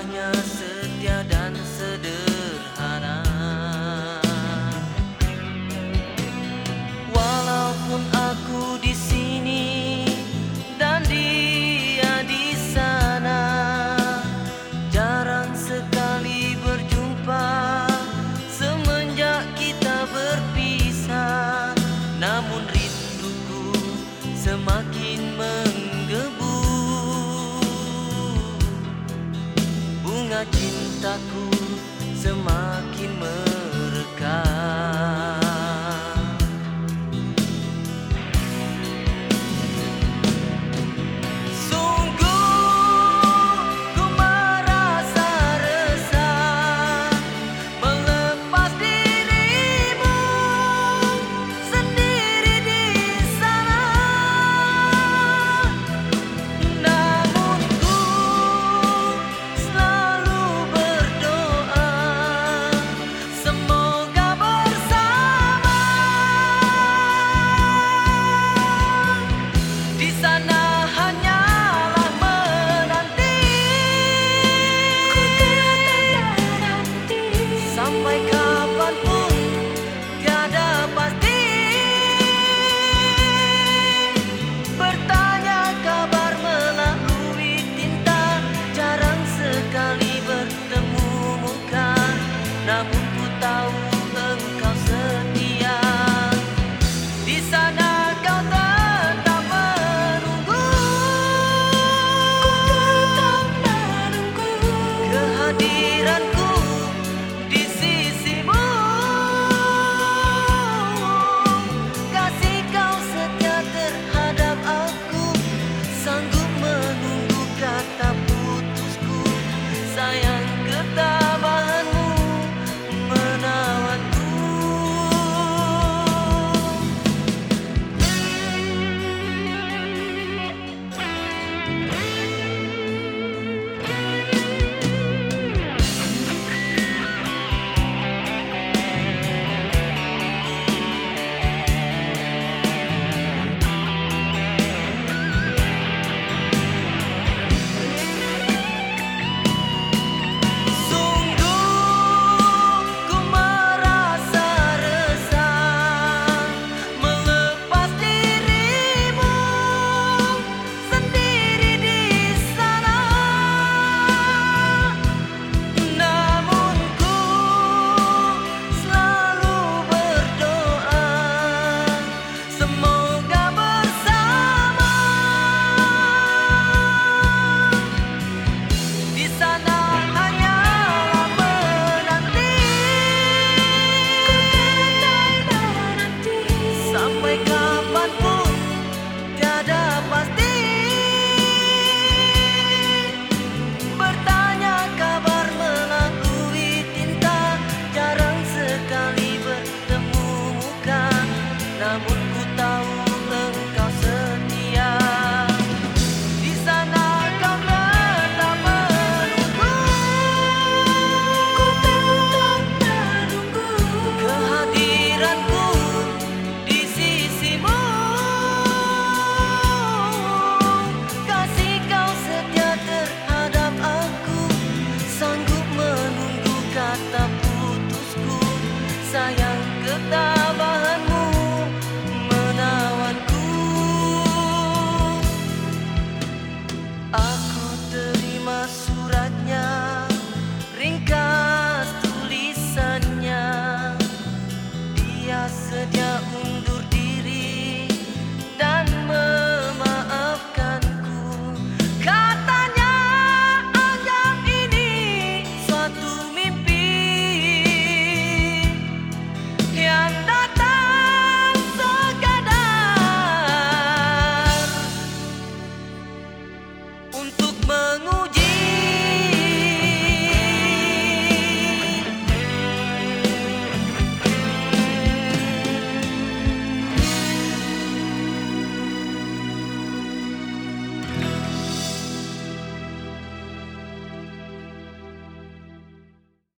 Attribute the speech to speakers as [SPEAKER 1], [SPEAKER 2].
[SPEAKER 1] hanya se cintaku semakin menarik untuk mengu.